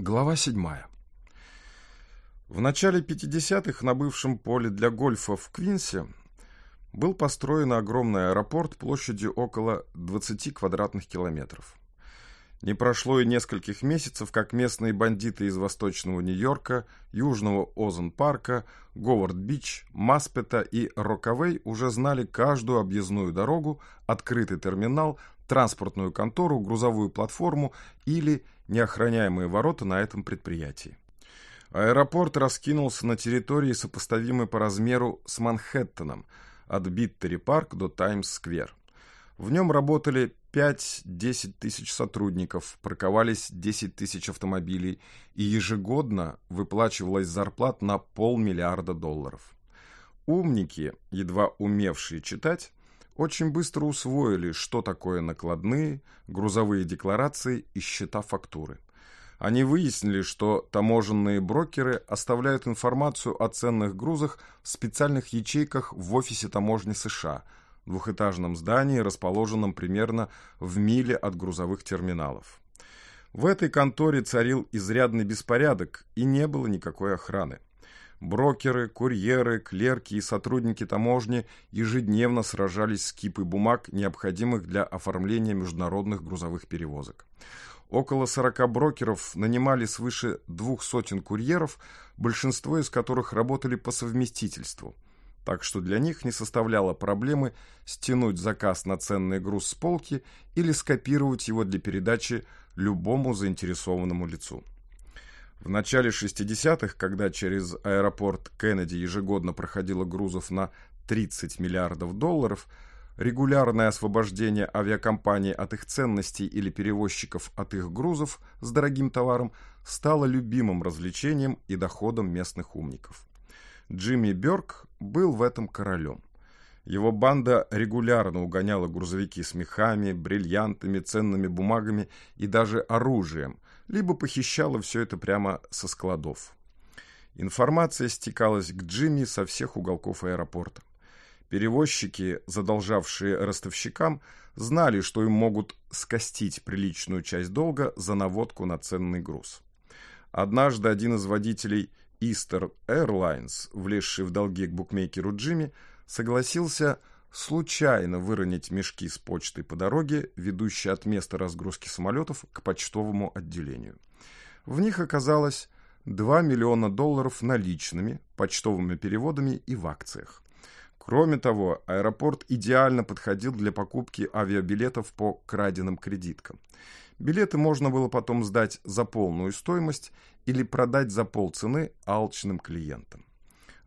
Глава 7. В начале 50-х на бывшем поле для гольфа в Квинсе был построен огромный аэропорт площадью около 20 квадратных километров. Не прошло и нескольких месяцев, как местные бандиты из восточного Нью-Йорка, южного Озен-парка, Говард-Бич, Маспета и Роковей уже знали каждую объездную дорогу, открытый терминал, транспортную контору, грузовую платформу или неохраняемые ворота на этом предприятии. Аэропорт раскинулся на территории, сопоставимой по размеру с Манхэттеном, от Биттери-парк до Таймс-сквер. В нем работали 5-10 тысяч сотрудников, парковались 10 тысяч автомобилей, и ежегодно выплачивалась зарплат на полмиллиарда долларов. Умники, едва умевшие читать, очень быстро усвоили, что такое накладные, грузовые декларации и счета-фактуры. Они выяснили, что таможенные брокеры оставляют информацию о ценных грузах в специальных ячейках в офисе таможни США, двухэтажном здании, расположенном примерно в миле от грузовых терминалов. В этой конторе царил изрядный беспорядок и не было никакой охраны. Брокеры, курьеры, клерки и сотрудники таможни ежедневно сражались с кипой бумаг, необходимых для оформления международных грузовых перевозок. Около 40 брокеров нанимали свыше двух сотен курьеров, большинство из которых работали по совместительству. Так что для них не составляло проблемы стянуть заказ на ценный груз с полки или скопировать его для передачи любому заинтересованному лицу. В начале 60-х, когда через аэропорт Кеннеди ежегодно проходило грузов на 30 миллиардов долларов, регулярное освобождение авиакомпаний от их ценностей или перевозчиков от их грузов с дорогим товаром стало любимым развлечением и доходом местных умников. Джимми Бёрк был в этом королем. Его банда регулярно угоняла грузовики с мехами, бриллиантами, ценными бумагами и даже оружием – либо похищала все это прямо со складов. Информация стекалась к Джимми со всех уголков аэропорта. Перевозчики, задолжавшие ростовщикам, знали, что им могут скостить приличную часть долга за наводку на ценный груз. Однажды один из водителей Easter Airlines, влезший в долги к букмекеру Джимми, согласился случайно выронить мешки с почтой по дороге, ведущей от места разгрузки самолетов к почтовому отделению. В них оказалось 2 миллиона долларов наличными, почтовыми переводами и в акциях. Кроме того, аэропорт идеально подходил для покупки авиабилетов по краденным кредиткам. Билеты можно было потом сдать за полную стоимость или продать за полцены алчным клиентам.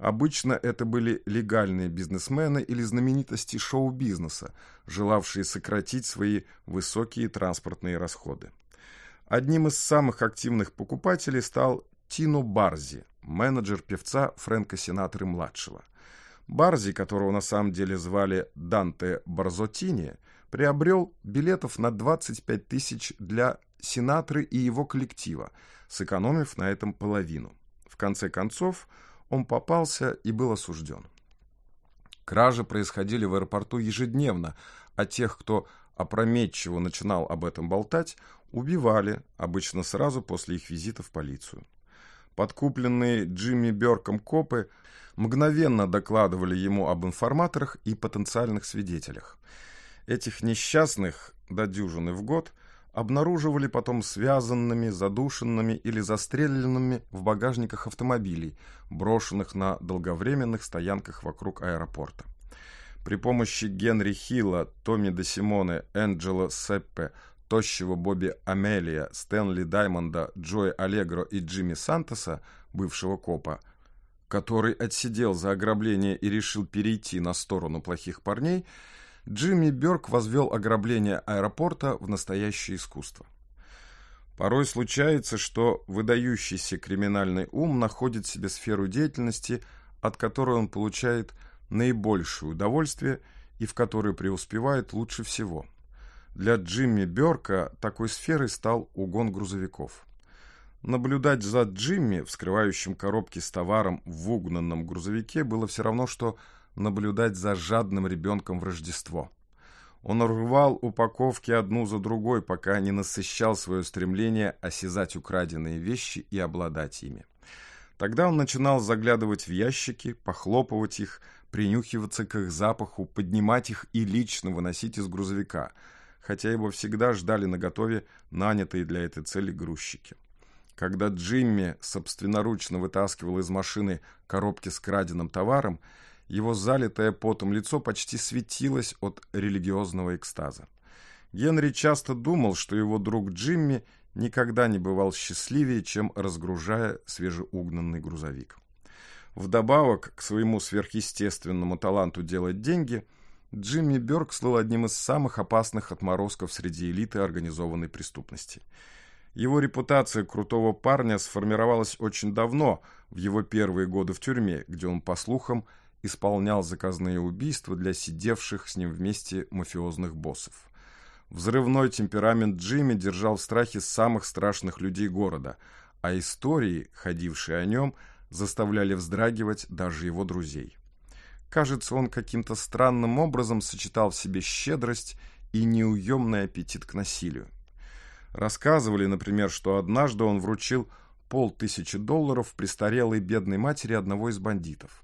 Обычно это были легальные бизнесмены или знаменитости шоу-бизнеса, желавшие сократить свои высокие транспортные расходы. Одним из самых активных покупателей стал Тино Барзи, менеджер певца Фрэнка Синатры-младшего. Барзи, которого на самом деле звали Данте Барзотини, приобрел билетов на 25 тысяч для Синатры и его коллектива, сэкономив на этом половину. В конце концов, он попался и был осужден. Кражи происходили в аэропорту ежедневно, а тех, кто опрометчиво начинал об этом болтать, убивали, обычно сразу после их визита в полицию. Подкупленные Джимми Бёрком копы мгновенно докладывали ему об информаторах и потенциальных свидетелях. Этих несчастных, до дюжины в год, обнаруживали потом связанными, задушенными или застреленными в багажниках автомобилей, брошенных на долговременных стоянках вокруг аэропорта. При помощи Генри Хилла, Томми де Симоне, Энджело Сеппе, тощего Бобби Амелия, Стэнли Даймонда, Джои Аллегро и Джимми Сантоса, бывшего копа, который отсидел за ограбление и решил перейти на сторону плохих парней, Джимми Бёрк возвел ограбление аэропорта в настоящее искусство. Порой случается, что выдающийся криминальный ум находит себе сферу деятельности, от которой он получает наибольшее удовольствие и в которой преуспевает лучше всего. Для Джимми Бёрка такой сферой стал угон грузовиков. Наблюдать за Джимми, вскрывающим коробки с товаром в угнанном грузовике, было все равно, что наблюдать за жадным ребенком в Рождество. Он рвал упаковки одну за другой, пока не насыщал свое стремление осязать украденные вещи и обладать ими. Тогда он начинал заглядывать в ящики, похлопывать их, принюхиваться к их запаху, поднимать их и лично выносить из грузовика, хотя его всегда ждали наготове нанятые для этой цели грузчики. Когда Джимми собственноручно вытаскивал из машины коробки с краденым товаром, его залитое потом лицо почти светилось от религиозного экстаза. Генри часто думал, что его друг Джимми никогда не бывал счастливее, чем разгружая свежеугнанный грузовик. Вдобавок к своему сверхъестественному таланту делать деньги, Джимми Бёрк слыл одним из самых опасных отморозков среди элиты организованной преступности. Его репутация крутого парня сформировалась очень давно, в его первые годы в тюрьме, где он, по слухам, исполнял заказные убийства для сидевших с ним вместе мафиозных боссов. Взрывной темперамент Джимми держал в страхе самых страшных людей города, а истории, ходившие о нем, заставляли вздрагивать даже его друзей. Кажется, он каким-то странным образом сочетал в себе щедрость и неуемный аппетит к насилию. Рассказывали, например, что однажды он вручил полтысячи долларов престарелой бедной матери одного из бандитов.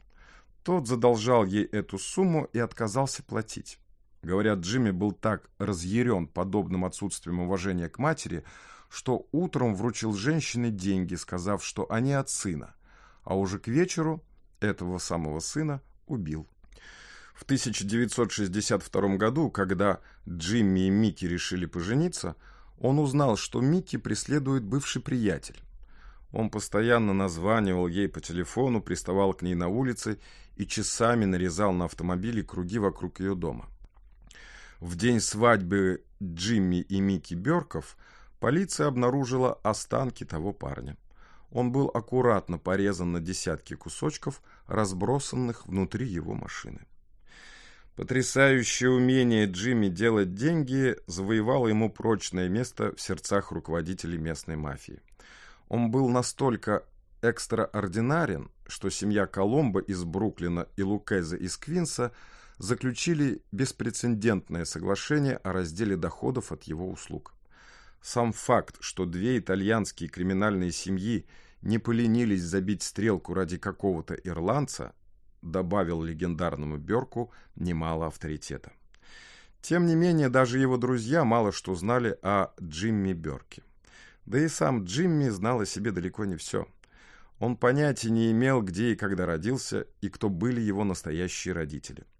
Тот задолжал ей эту сумму и отказался платить. Говорят, Джимми был так разъярен подобным отсутствием уважения к матери, что утром вручил женщине деньги, сказав, что они от сына, а уже к вечеру этого самого сына убил. В 1962 году, когда Джимми и Микки решили пожениться, он узнал, что Микки преследует бывший приятель. Он постоянно названивал ей по телефону, приставал к ней на улице и часами нарезал на автомобиле круги вокруг ее дома. В день свадьбы Джимми и Микки Бёрков полиция обнаружила останки того парня. Он был аккуратно порезан на десятки кусочков, разбросанных внутри его машины. Потрясающее умение Джимми делать деньги завоевало ему прочное место в сердцах руководителей местной мафии. Он был настолько экстраординарен, что семья Коломбо из Бруклина и Лукеза из Квинса – заключили беспрецедентное соглашение о разделе доходов от его услуг. Сам факт, что две итальянские криминальные семьи не поленились забить стрелку ради какого-то ирландца, добавил легендарному Берку немало авторитета. Тем не менее, даже его друзья мало что знали о Джимми Берке. Да и сам Джимми знал о себе далеко не все. Он понятия не имел, где и когда родился, и кто были его настоящие родители –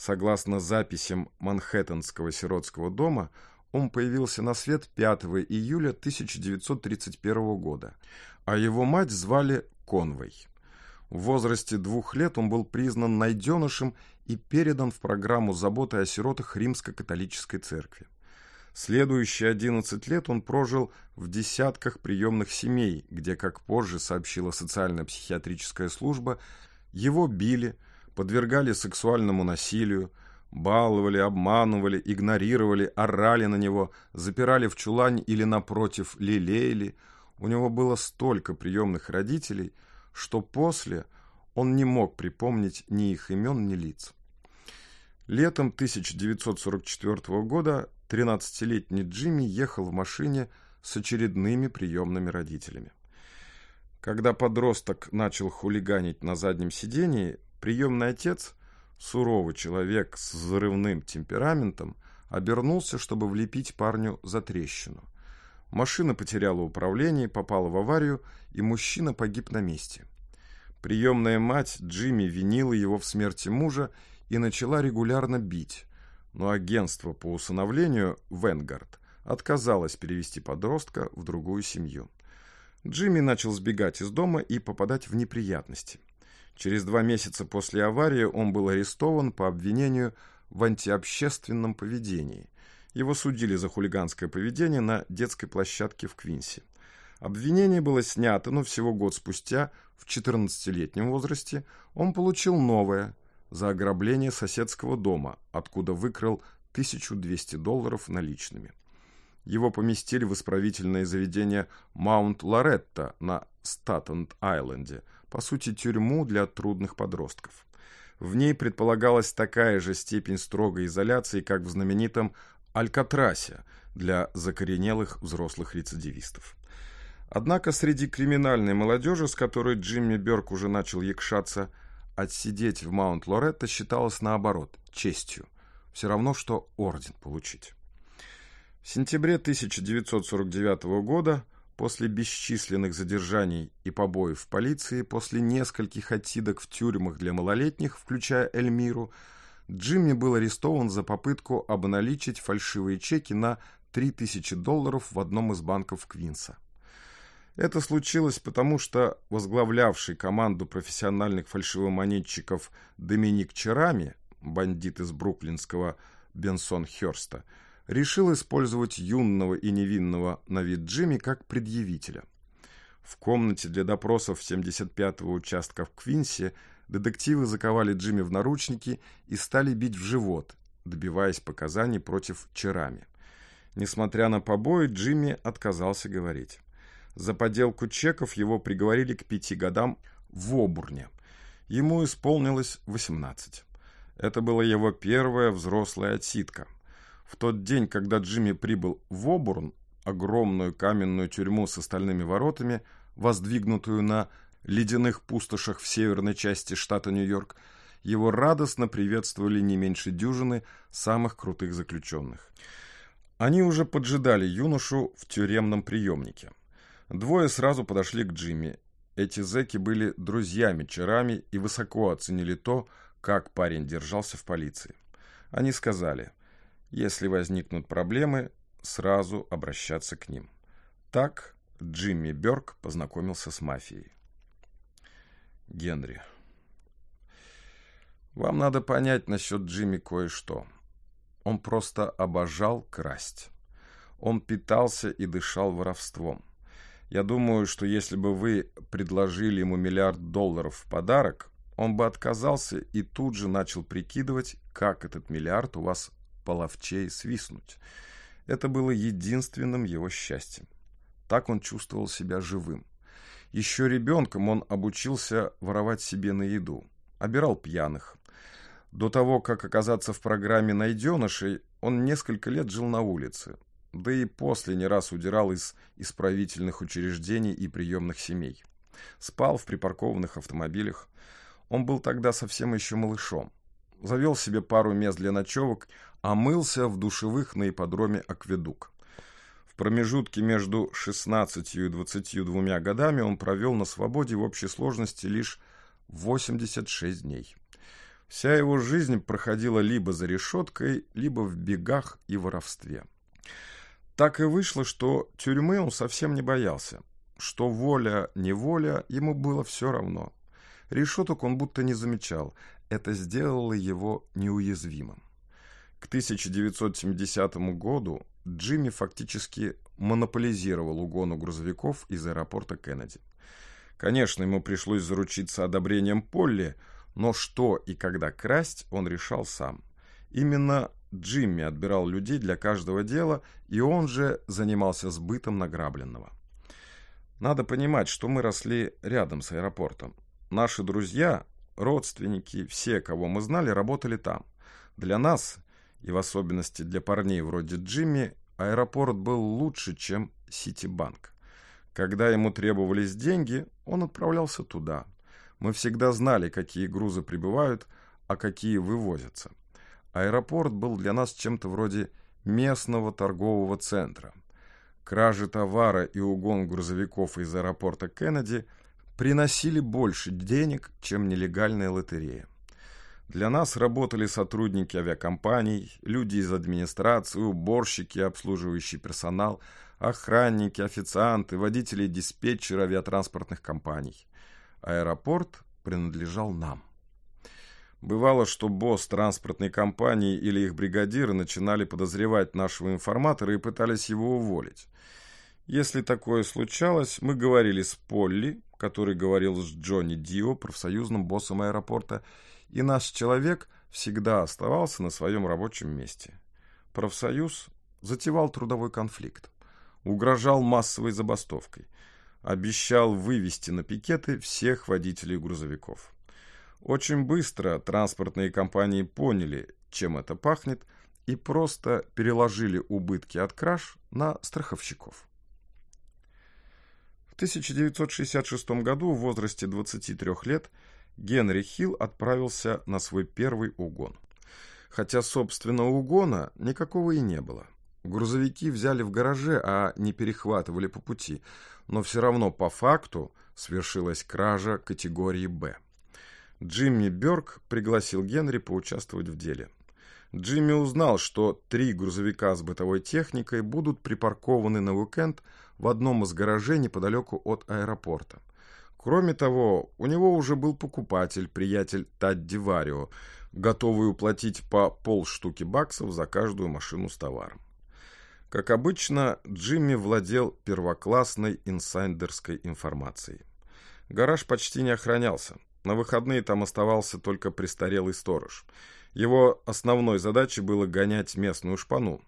Согласно записям Манхэттенского сиротского дома, он появился на свет 5 июля 1931 года, а его мать звали Конвой. В возрасте двух лет он был признан найденышем и передан в программу заботы о сиротах Римско-католической церкви. Следующие 11 лет он прожил в десятках приемных семей, где, как позже сообщила социально-психиатрическая служба, его били – подвергали сексуальному насилию, баловали, обманывали, игнорировали, орали на него, запирали в чулань или, напротив, лелеяли. У него было столько приемных родителей, что после он не мог припомнить ни их имен, ни лиц. Летом 1944 года 13-летний Джимми ехал в машине с очередными приемными родителями. Когда подросток начал хулиганить на заднем сидении, Приемный отец, суровый человек с взрывным темпераментом, обернулся, чтобы влепить парню за трещину. Машина потеряла управление, попала в аварию, и мужчина погиб на месте. Приемная мать Джимми винила его в смерти мужа и начала регулярно бить, но агентство по усыновлению «Венгард» отказалось перевести подростка в другую семью. Джимми начал сбегать из дома и попадать в неприятности. Через два месяца после аварии он был арестован по обвинению в антиобщественном поведении. Его судили за хулиганское поведение на детской площадке в Квинсе. Обвинение было снято, но всего год спустя, в 14-летнем возрасте, он получил новое за ограбление соседского дома, откуда выкрал 1200 долларов наличными. Его поместили в исправительное заведение Маунт-Лоретто на Статенд-Айленде – по сути, тюрьму для трудных подростков. В ней предполагалась такая же степень строгой изоляции, как в знаменитом «Алькатрасе» для закоренелых взрослых рецидивистов. Однако среди криминальной молодежи, с которой Джимми Бёрк уже начал якшаться, отсидеть в Маунт-Лоретто считалось наоборот, честью. Все равно, что орден получить. В сентябре 1949 года, после бесчисленных задержаний и побоев в полиции, после нескольких отсидок в тюрьмах для малолетних, включая Эльмиру, Джимми был арестован за попытку обналичить фальшивые чеки на 3000 долларов в одном из банков Квинса. Это случилось потому, что возглавлявший команду профессиональных фальшивомонетчиков Доминик Черами, бандит из бруклинского Бенсон-Хёрста, решил использовать юного и невинного на вид Джимми как предъявителя. В комнате для допросов 75-го участка в Квинсе детективы заковали Джимми в наручники и стали бить в живот, добиваясь показаний против Черами. Несмотря на побои, Джимми отказался говорить. За подделку чеков его приговорили к пяти годам в Обурне. Ему исполнилось 18. Это была его первая взрослая отсидка. В тот день, когда Джимми прибыл в Обурн, огромную каменную тюрьму с остальными воротами, воздвигнутую на ледяных пустошах в северной части штата Нью-Йорк, его радостно приветствовали не меньше дюжины самых крутых заключенных. Они уже поджидали юношу в тюремном приемнике. Двое сразу подошли к Джимми. Эти зэки были друзьями Черами и высоко оценили то, как парень держался в полиции. Они сказали, если возникнут проблемы, сразу обращаться к ним. Так Джимми Бёрк познакомился с мафией. Генри. Вам надо понять насчет Джимми кое-что. Он просто обожал красть. Он питался и дышал воровством. Я думаю, что если бы вы предложили ему миллиард долларов в подарок, он бы отказался и тут же начал прикидывать, как этот миллиард у вас половчей свистнуть. Это было единственным его счастьем. Так он чувствовал себя живым. Еще ребенком он обучился воровать себе на еду. Обирал пьяных. До того, как оказаться в программе найденышей, он несколько лет жил на улице да и после не раз удирал из исправительных учреждений и приемных семей. Спал в припаркованных автомобилях. Он был тогда совсем еще малышом. Завел себе пару мест для ночевок, а мылся в душевых на ипподроме «Акведук». В промежутке между 16 и 22 годами он провел на свободе в общей сложности лишь 86 дней. Вся его жизнь проходила либо за решеткой, либо в бегах и воровстве. Так и вышло, что тюрьмы он совсем не боялся. Что воля, неволя, ему было все равно. Решеток он будто не замечал. Это сделало его неуязвимым. К 1970 году Джимми фактически монополизировал угону грузовиков из аэропорта Кеннеди. Конечно, ему пришлось заручиться одобрением Полли, но что и когда красть, он решал сам. Именно Джимми отбирал людей для каждого дела, и он же занимался сбытом награбленного. Надо понимать, что мы росли рядом с аэропортом. Наши друзья, родственники, все, кого мы знали, работали там. Для нас, и в особенности для парней вроде Джимми, аэропорт был лучше, чем Ситибанк. Когда ему требовались деньги, он отправлялся туда. Мы всегда знали, какие грузы прибывают, а какие вывозятся. Аэропорт был для нас чем-то вроде местного торгового центра. Кражи товара и угон грузовиков из аэропорта Кеннеди приносили больше денег, чем нелегальная лотерея. Для нас работали сотрудники авиакомпаний, люди из администрации, уборщики, обслуживающий персонал, охранники, официанты, водители и диспетчеры авиатранспортных компаний. Аэропорт принадлежал нам. Бывало, что босс транспортной компании или их бригадиры начинали подозревать нашего информатора и пытались его уволить. Если такое случалось, мы говорили с Полли, который говорил с Джонни Дио, профсоюзным боссом аэропорта, и наш человек всегда оставался на своем рабочем месте. Профсоюз затевал трудовой конфликт, угрожал массовой забастовкой, обещал вывести на пикеты всех водителей грузовиков. Очень быстро транспортные компании поняли, чем это пахнет, и просто переложили убытки от краж на страховщиков. В 1966 году в возрасте 23 лет Генри Хилл отправился на свой первый угон. Хотя, собственно, угона никакого и не было. Грузовики взяли в гараже, а не перехватывали по пути, но все равно по факту свершилась кража категории «Б». Джимми Бёрк пригласил Генри поучаствовать в деле. Джимми узнал, что три грузовика с бытовой техникой будут припаркованы на уикенд в одном из гаражей неподалеку от аэропорта. Кроме того, у него уже был покупатель, приятель Тадди Варио, готовый уплатить по полштуки баксов за каждую машину с товаром. Как обычно, Джимми владел первоклассной инсайдерской информацией. Гараж почти не охранялся. На выходные там оставался только престарелый сторож. Его основной задачей было гонять местную шпану.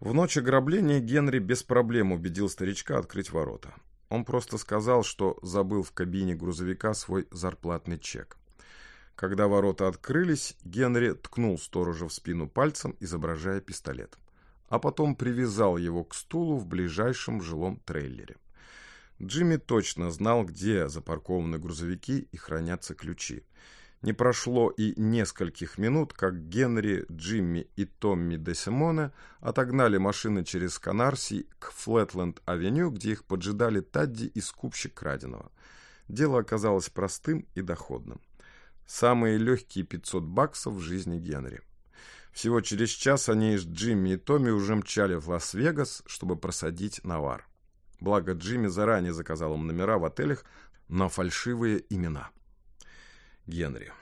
В ночь ограбления Генри без проблем убедил старичка открыть ворота. Он просто сказал, что забыл в кабине грузовика свой зарплатный чек. Когда ворота открылись, Генри ткнул сторожа в спину пальцем, изображая пистолет. А потом привязал его к стулу в ближайшем жилом трейлере. Джимми точно знал, где запаркованы грузовики и хранятся ключи. Не прошло и нескольких минут, как Генри, Джимми и Томми де Симоне отогнали машины через Канарси к Флетленд-авеню, где их поджидали Тадди и скупщик краденого. Дело оказалось простым и доходным. Самые легкие 500 баксов в жизни Генри. Всего через час они с Джимми и Томми уже мчали в Лас-Вегас, чтобы просадить навар. Благо Джимми заранее заказал им номера в отелях на фальшивые имена. Генри.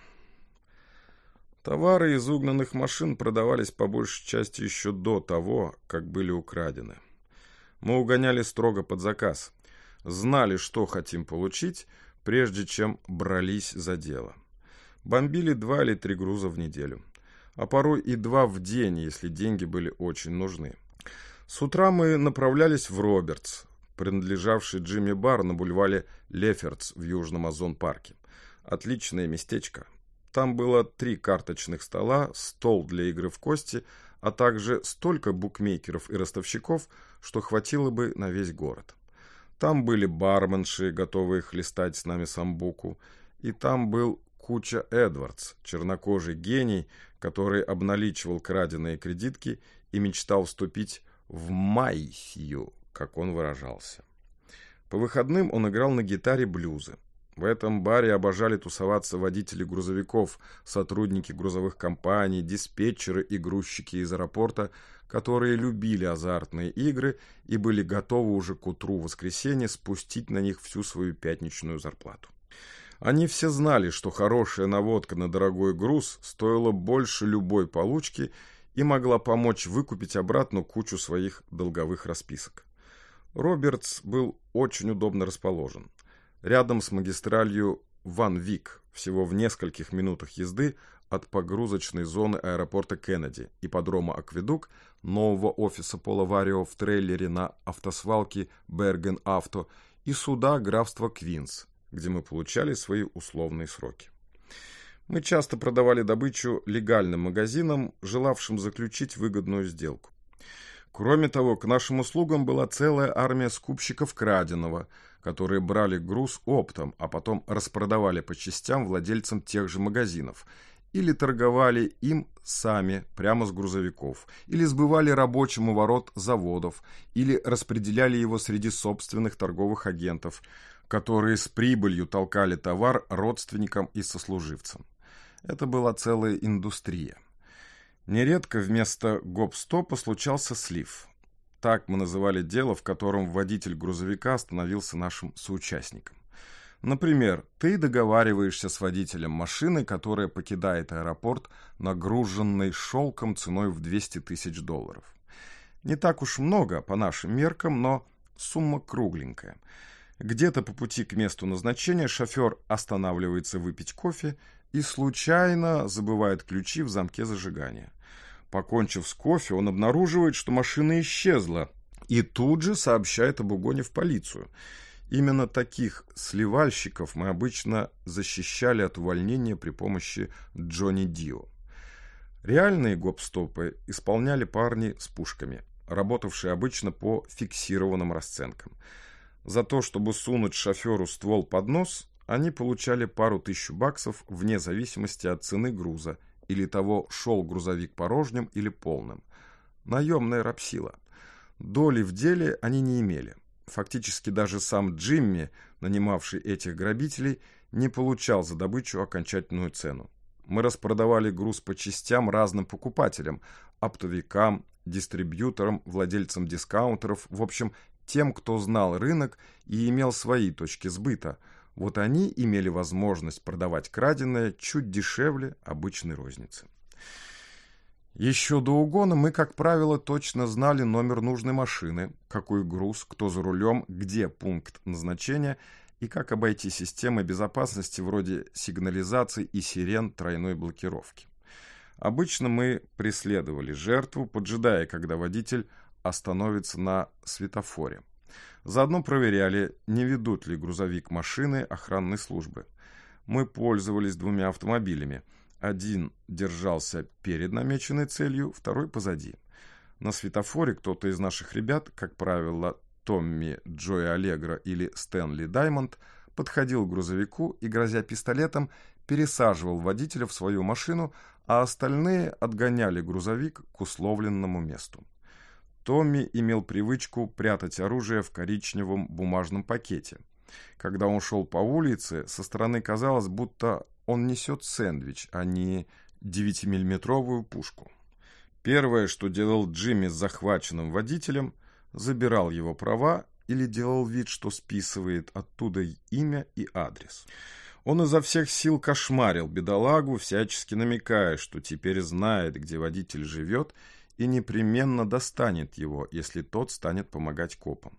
Товары из угнанных машин продавались по большей части еще до того, как были украдены. Мы угоняли строго под заказ. Знали, что хотим получить, прежде чем брались за дело. Бомбили два или три груза в неделю. А порой и два в день, если деньги были очень нужны. С утра мы направлялись в Робертс, принадлежавший Джимми Бар на бульваре Лефертс в Южном Озон-парке. Отличное местечко. Там было три карточных стола, стол для игры в кости, а также столько букмекеров и ростовщиков, что хватило бы на весь город. Там были барменши, готовые хлестать с нами самбуку, и там был Куча Эдвардс, чернокожий гений, который обналичивал краденые кредитки и мечтал вступить в майсию, как он выражался. По выходным он играл на гитаре блюзы. В этом баре обожали тусоваться водители грузовиков, сотрудники грузовых компаний, диспетчеры и грузчики из аэропорта, которые любили азартные игры и были готовы уже к утру воскресенья спустить на них всю свою пятничную зарплату. Они все знали, что хорошая наводка на дорогой груз стоила больше любой получки и могла помочь выкупить обратно кучу своих долговых расписок. Робертс был очень удобно расположен – рядом с магистралью Ван Вик, всего в нескольких минутах езды от погрузочной зоны аэропорта Кеннеди, и ипподрома Акведук, нового офиса Пола Варио в трейлере на автосвалке Берген Авто и суда графства Квинс, где мы получали свои условные сроки. Мы часто продавали добычу легальным магазинам, желавшим заключить выгодную сделку. Кроме того, к нашим услугам была целая армия скупщиков краденого – которые брали груз оптом, а потом распродавали по частям владельцам тех же магазинов, или торговали им сами прямо с грузовиков, или сбывали рабочим у ворот заводов, или распределяли его среди собственных торговых агентов, которые с прибылью толкали товар родственникам и сослуживцам. Это была целая индустрия. Нередко вместо гоп-стопа случался слив – так мы называли дело, в котором водитель грузовика становился нашим соучастником. Например, ты договариваешься с водителем машины, которая покидает аэропорт, нагруженной шелком ценой в 200 тысяч долларов. Не так уж много по нашим меркам, но сумма кругленькая. Где-то по пути к месту назначения шофер останавливается выпить кофе и случайно забывает ключи в замке зажигания. Покончив с кофе, он обнаруживает, что машина исчезла, и тут же сообщает об угоне в полицию. Именно таких сливальщиков мы обычно защищали от увольнения при помощи Джонни Дио. Реальные гоп-стопы исполняли парни с пушками, работавшие обычно по фиксированным расценкам. За то, чтобы сунуть шоферу ствол под нос, они получали пару тысяч баксов вне зависимости от цены груза или того, шел грузовик порожним или полным. Наемная рабсила. Доли в деле они не имели. Фактически даже сам Джимми, нанимавший этих грабителей, не получал за добычу окончательную цену. Мы распродавали груз по частям разным покупателям, оптовикам, дистрибьюторам, владельцам дискаунтеров, в общем, тем, кто знал рынок и имел свои точки сбыта – вот они имели возможность продавать краденое чуть дешевле обычной розницы. Еще до угона мы, как правило, точно знали номер нужной машины, какой груз, кто за рулем, где пункт назначения и как обойти системы безопасности вроде сигнализации и сирен тройной блокировки. Обычно мы преследовали жертву, поджидая, когда водитель остановится на светофоре. Заодно проверяли, не ведут ли грузовик машины охранной службы. Мы пользовались двумя автомобилями. Один держался перед намеченной целью, второй позади. На светофоре кто-то из наших ребят, как правило, Томми Джои Аллегро или Стэнли Даймонд, подходил к грузовику и, грозя пистолетом, пересаживал водителя в свою машину, а остальные отгоняли грузовик к условленному месту. Томми имел привычку прятать оружие в коричневом бумажном пакете. Когда он шел по улице, со стороны казалось, будто он несет сэндвич, а не 9-миллиметровую пушку. Первое, что делал Джимми с захваченным водителем, забирал его права или делал вид, что списывает оттуда имя и адрес. Он изо всех сил кошмарил бедолагу, всячески намекая, что теперь знает, где водитель живет, и непременно достанет его, если тот станет помогать копам.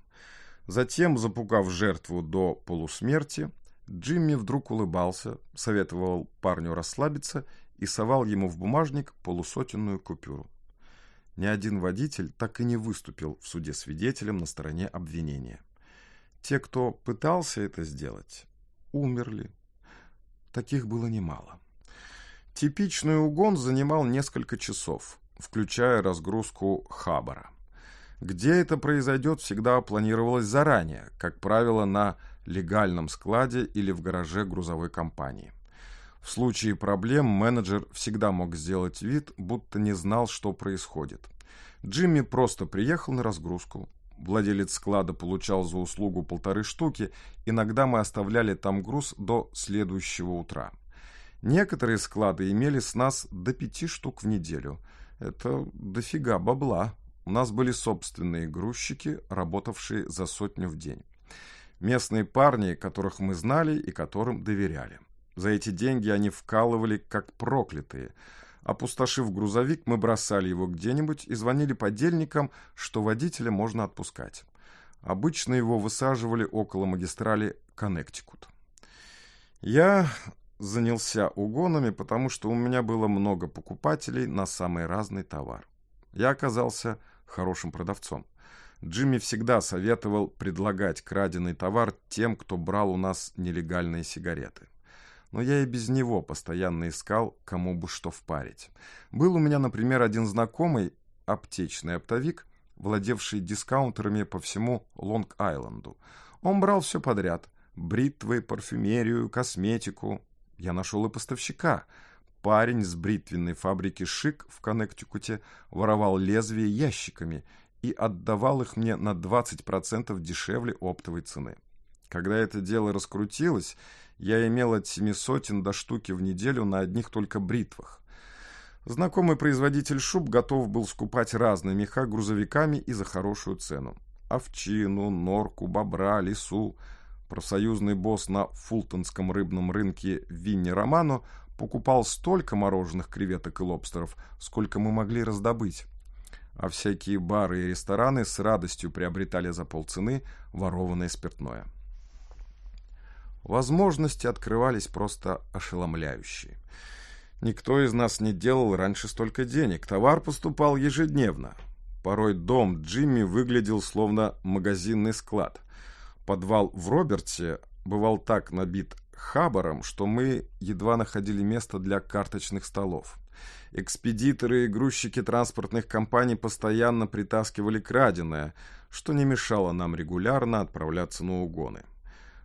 Затем, запугав жертву до полусмерти, Джимми вдруг улыбался, советовал парню расслабиться и совал ему в бумажник полусотенную купюру. Ни один водитель так и не выступил в суде свидетелем на стороне обвинения. Те, кто пытался это сделать, умерли. Таких было немало. Типичный угон занимал несколько часов включая разгрузку хабара. Где это произойдет, всегда планировалось заранее, как правило, на легальном складе или в гараже грузовой компании. В случае проблем менеджер всегда мог сделать вид, будто не знал, что происходит. Джимми просто приехал на разгрузку. Владелец склада получал за услугу полторы штуки, иногда мы оставляли там груз до следующего утра. Некоторые склады имели с нас до пяти штук в неделю – это дофига бабла. У нас были собственные грузчики, работавшие за сотню в день. Местные парни, которых мы знали и которым доверяли. За эти деньги они вкалывали как проклятые. Опустошив грузовик, мы бросали его где-нибудь и звонили подельникам, что водителя можно отпускать. Обычно его высаживали около магистрали Коннектикут. Я занялся угонами, потому что у меня было много покупателей на самый разный товар. Я оказался хорошим продавцом. Джимми всегда советовал предлагать краденый товар тем, кто брал у нас нелегальные сигареты. Но я и без него постоянно искал, кому бы что впарить. Был у меня, например, один знакомый, аптечный оптовик, владевший дискаунтерами по всему Лонг-Айленду. Он брал все подряд – бритвы, парфюмерию, косметику, я нашел и поставщика. Парень с бритвенной фабрики «Шик» в Коннектикуте воровал лезвия ящиками и отдавал их мне на 20% дешевле оптовой цены. Когда это дело раскрутилось, я имел от семи сотен до штуки в неделю на одних только бритвах. Знакомый производитель шуб готов был скупать разные меха грузовиками и за хорошую цену. Овчину, норку, бобра, лису – Профсоюзный босс на фултонском рыбном рынке Винни Романо покупал столько мороженых креветок и лобстеров, сколько мы могли раздобыть. А всякие бары и рестораны с радостью приобретали за полцены ворованное спиртное. Возможности открывались просто ошеломляющие. Никто из нас не делал раньше столько денег. Товар поступал ежедневно. Порой дом Джимми выглядел словно магазинный склад. Подвал в Роберте бывал так набит хабаром, что мы едва находили место для карточных столов. Экспедиторы и грузчики транспортных компаний постоянно притаскивали краденое, что не мешало нам регулярно отправляться на угоны.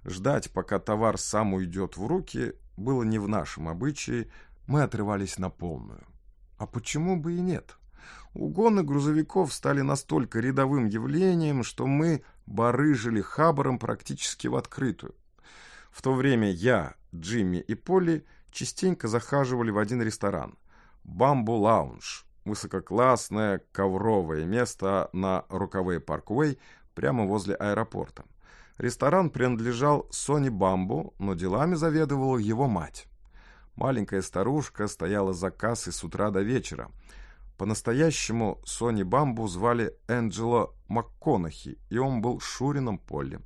Ждать, пока товар сам уйдет в руки, было не в нашем обычае, мы отрывались на полную. А почему бы и нет? Угоны грузовиков стали настолько рядовым явлением, что мы барыжили хабаром практически в открытую. В то время я, Джимми и Полли частенько захаживали в один ресторан – «Бамбу Лаунж», высококлассное ковровое место на Рукавей Парквей прямо возле аэропорта. Ресторан принадлежал Сони Бамбу, но делами заведовала его мать. Маленькая старушка стояла за кассой с утра до вечера. По-настоящему Сони Бамбу звали Энджело МакКонахи, и он был Шурином Полли.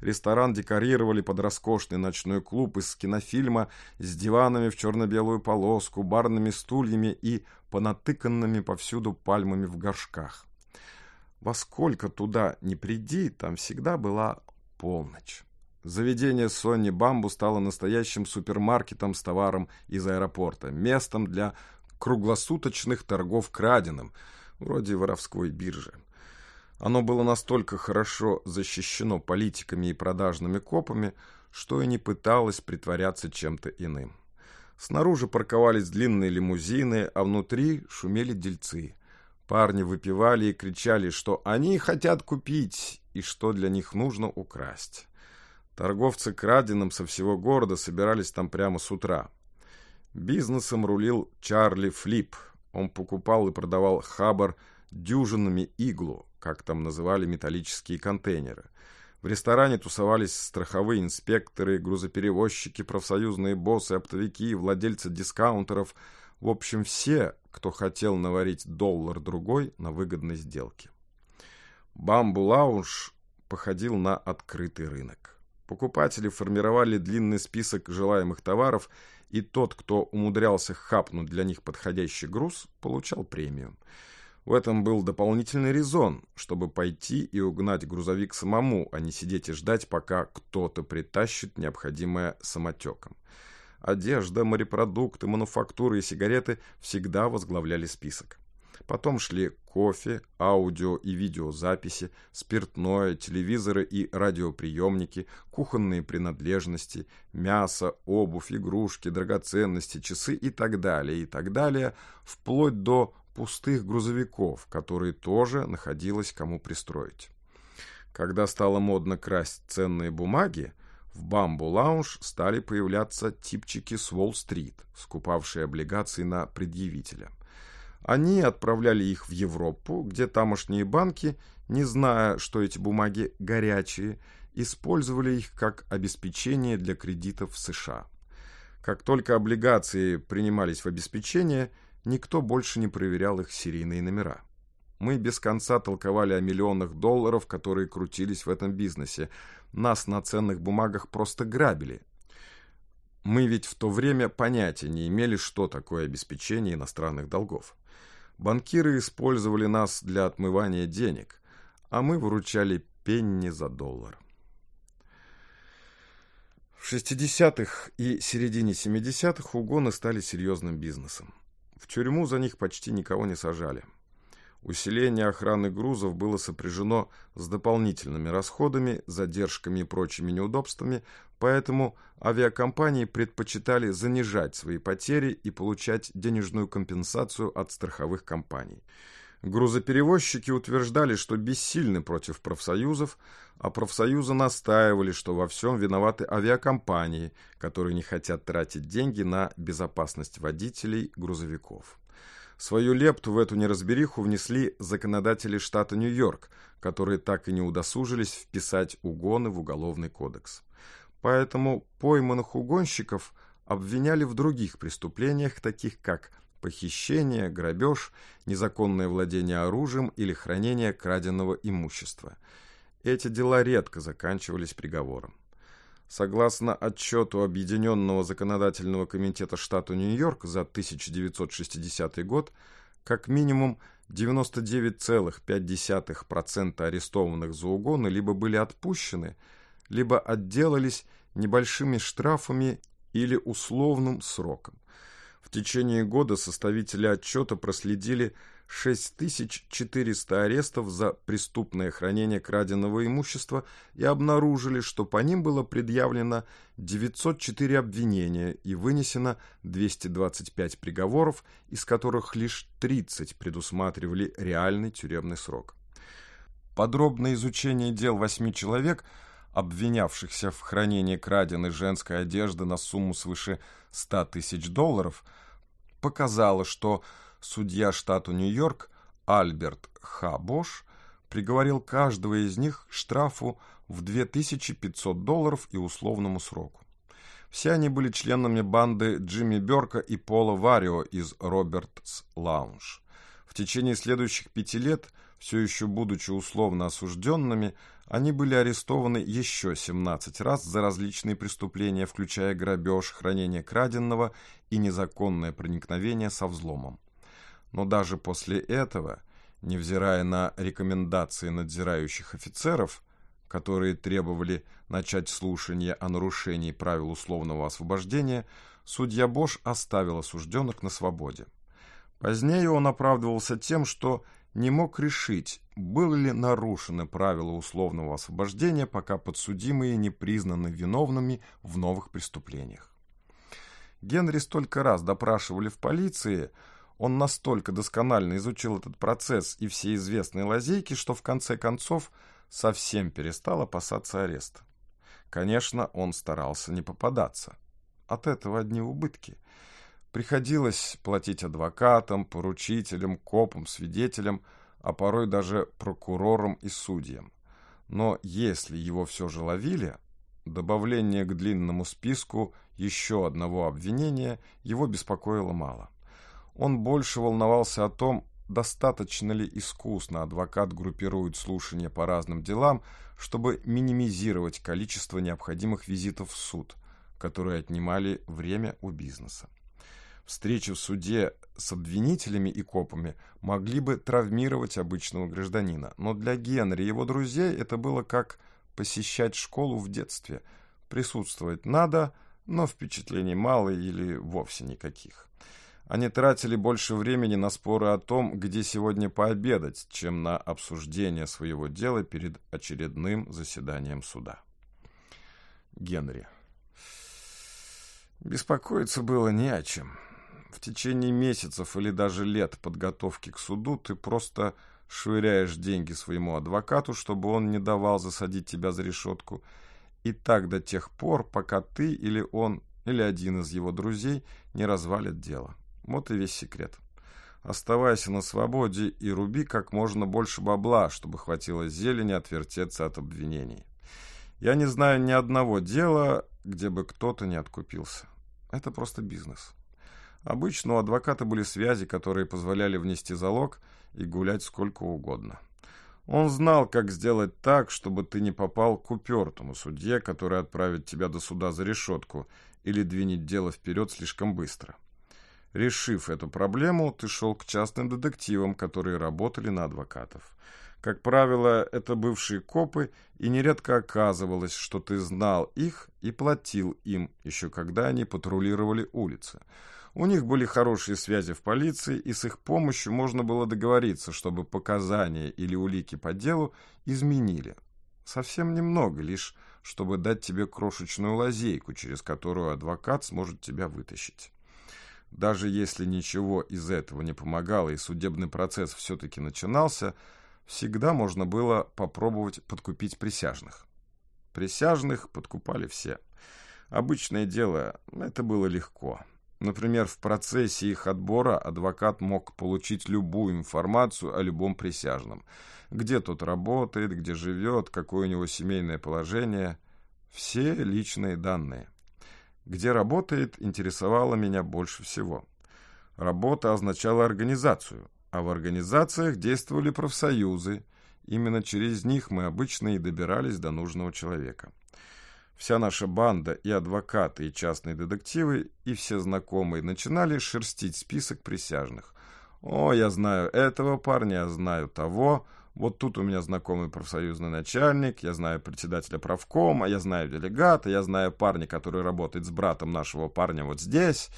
Ресторан декорировали под роскошный ночной клуб из кинофильма с диванами в черно-белую полоску, барными стульями и понатыканными повсюду пальмами в горшках. Во сколько туда не приди, там всегда была полночь. Заведение Сонни Бамбу стало настоящим супермаркетом с товаром из аэропорта, местом для круглосуточных торгов краденым, вроде воровской биржи. Оно было настолько хорошо защищено политиками и продажными копами, что и не пыталось притворяться чем-то иным. Снаружи парковались длинные лимузины, а внутри шумели дельцы. Парни выпивали и кричали, что они хотят купить и что для них нужно украсть. Торговцы краденым со всего города собирались там прямо с утра. Бизнесом рулил Чарли Флип. Он покупал и продавал хабар дюжинами иглу, как там называли металлические контейнеры. В ресторане тусовались страховые инспекторы, грузоперевозчики, профсоюзные боссы, оптовики, владельцы дискаунтеров. В общем, все, кто хотел наварить доллар-другой на выгодной сделке. Бамбу Лаунж походил на открытый рынок. Покупатели формировали длинный список желаемых товаров, и тот, кто умудрялся хапнуть для них подходящий груз, получал премию. В этом был дополнительный резон, чтобы пойти и угнать грузовик самому, а не сидеть и ждать, пока кто-то притащит необходимое самотеком. Одежда, морепродукты, мануфактуры и сигареты всегда возглавляли список. Потом шли кофе, аудио и видеозаписи, спиртное, телевизоры и радиоприемники, кухонные принадлежности, мясо, обувь, игрушки, драгоценности, часы и так далее, и так далее, вплоть до пустых грузовиков, которые тоже находилось кому пристроить. Когда стало модно красть ценные бумаги, в Бамбу Лаунж стали появляться типчики с Уолл-стрит, скупавшие облигации на предъявителя. Они отправляли их в Европу, где тамошние банки, не зная, что эти бумаги горячие, использовали их как обеспечение для кредитов в США. Как только облигации принимались в обеспечение – никто больше не проверял их серийные номера. Мы без конца толковали о миллионах долларов, которые крутились в этом бизнесе. Нас на ценных бумагах просто грабили. Мы ведь в то время понятия не имели, что такое обеспечение иностранных долгов. Банкиры использовали нас для отмывания денег, а мы выручали пенни за доллар. В 60-х и середине 70-х угоны стали серьезным бизнесом. В тюрьму за них почти никого не сажали. Усиление охраны грузов было сопряжено с дополнительными расходами, задержками и прочими неудобствами, поэтому авиакомпании предпочитали занижать свои потери и получать денежную компенсацию от страховых компаний. Грузоперевозчики утверждали, что бессильны против профсоюзов, а профсоюзы настаивали, что во всем виноваты авиакомпании, которые не хотят тратить деньги на безопасность водителей грузовиков. Свою лепту в эту неразбериху внесли законодатели штата Нью-Йорк, которые так и не удосужились вписать угоны в Уголовный кодекс. Поэтому пойманных угонщиков обвиняли в других преступлениях, таких как похищение, грабеж, незаконное владение оружием или хранение краденого имущества. Эти дела редко заканчивались приговором. Согласно отчету Объединенного законодательного комитета штата Нью-Йорк за 1960 год, как минимум 99,5% арестованных за угоны либо были отпущены, либо отделались небольшими штрафами или условным сроком. В течение года составители отчета проследили 6400 арестов за преступное хранение краденого имущества и обнаружили, что по ним было предъявлено 904 обвинения и вынесено 225 приговоров, из которых лишь 30 предусматривали реальный тюремный срок. Подробное изучение дел восьми человек, обвинявшихся в хранении краденой женской одежды на сумму свыше 100 тысяч долларов, показало, что судья штата Нью-Йорк Альберт Х. Бош приговорил каждого из них к штрафу в 2500 долларов и условному сроку. Все они были членами банды Джимми Берка и Пола Варио из Робертс Лаунж. В течение следующих пяти лет, все еще будучи условно осужденными, они были арестованы еще 17 раз за различные преступления, включая грабеж, хранение краденного и незаконное проникновение со взломом. Но даже после этого, невзирая на рекомендации надзирающих офицеров, которые требовали начать слушание о нарушении правил условного освобождения, судья Бош оставил осужденных на свободе. Позднее он оправдывался тем, что не мог решить, было ли нарушены правила условного освобождения, пока подсудимые не признаны виновными в новых преступлениях. Генри столько раз допрашивали в полиции, он настолько досконально изучил этот процесс и все известные лазейки, что в конце концов совсем перестал опасаться ареста. Конечно, он старался не попадаться. От этого одни убытки. Приходилось платить адвокатам, поручителям, копам, свидетелям, а порой даже прокурорам и судьям. Но если его все же ловили, добавление к длинному списку еще одного обвинения его беспокоило мало. Он больше волновался о том, достаточно ли искусно адвокат группирует слушания по разным делам, чтобы минимизировать количество необходимых визитов в суд, которые отнимали время у бизнеса. Встречи в суде с обвинителями и копами могли бы травмировать обычного гражданина, но для Генри и его друзей это было как посещать школу в детстве. Присутствовать надо, но впечатлений мало или вовсе никаких. Они тратили больше времени на споры о том, где сегодня пообедать, чем на обсуждение своего дела перед очередным заседанием суда. Генри. Беспокоиться было не о чем. В течение месяцев или даже лет подготовки к суду ты просто швыряешь деньги своему адвокату, чтобы он не давал засадить тебя за решетку, и так до тех пор, пока ты или он, или один из его друзей не развалит дело. Вот и весь секрет. Оставайся на свободе и руби как можно больше бабла, чтобы хватило зелени отвертеться от обвинений. Я не знаю ни одного дела, где бы кто-то не откупился. Это просто бизнес. Обычно у адвоката были связи, которые позволяли внести залог и гулять сколько угодно. Он знал, как сделать так, чтобы ты не попал к упертому судье, который отправит тебя до суда за решетку или двинет дело вперед слишком быстро. Решив эту проблему, ты шел к частным детективам, которые работали на адвокатов. Как правило, это бывшие копы, и нередко оказывалось, что ты знал их и платил им, еще когда они патрулировали улицы. У них были хорошие связи в полиции, и с их помощью можно было договориться, чтобы показания или улики по делу изменили. Совсем немного, лишь чтобы дать тебе крошечную лазейку, через которую адвокат сможет тебя вытащить. Даже если ничего из этого не помогало и судебный процесс все-таки начинался, всегда можно было попробовать подкупить присяжных. Присяжных подкупали все. Обычное дело, это было легко. Например, в процессе их отбора адвокат мог получить любую информацию о любом присяжном. Где тот работает, где живет, какое у него семейное положение. Все личные данные. Где работает, интересовало меня больше всего. Работа означала организацию, а в организациях действовали профсоюзы. Именно через них мы обычно и добирались до нужного человека. Вся наша банда, и адвокаты, и частные детективы, и все знакомые начинали шерстить список присяжных. «О, я знаю этого парня, я знаю того, вот тут у меня знакомый профсоюзный начальник, я знаю председателя правкома, я знаю делегата, я знаю парня, который работает с братом нашего парня вот здесь.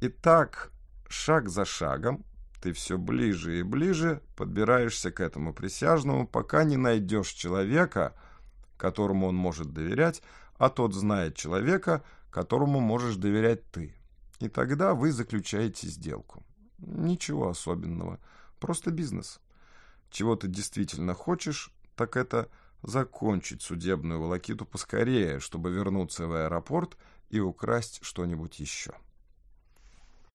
И так, шаг за шагом, ты все ближе и ближе подбираешься к этому присяжному, пока не найдешь человека, которому он может доверять, а тот знает человека, которому можешь доверять ты. И тогда вы заключаете сделку. Ничего особенного, просто бизнес. Чего ты действительно хочешь, так это закончить судебную волокиту поскорее, чтобы вернуться в аэропорт и украсть что-нибудь еще.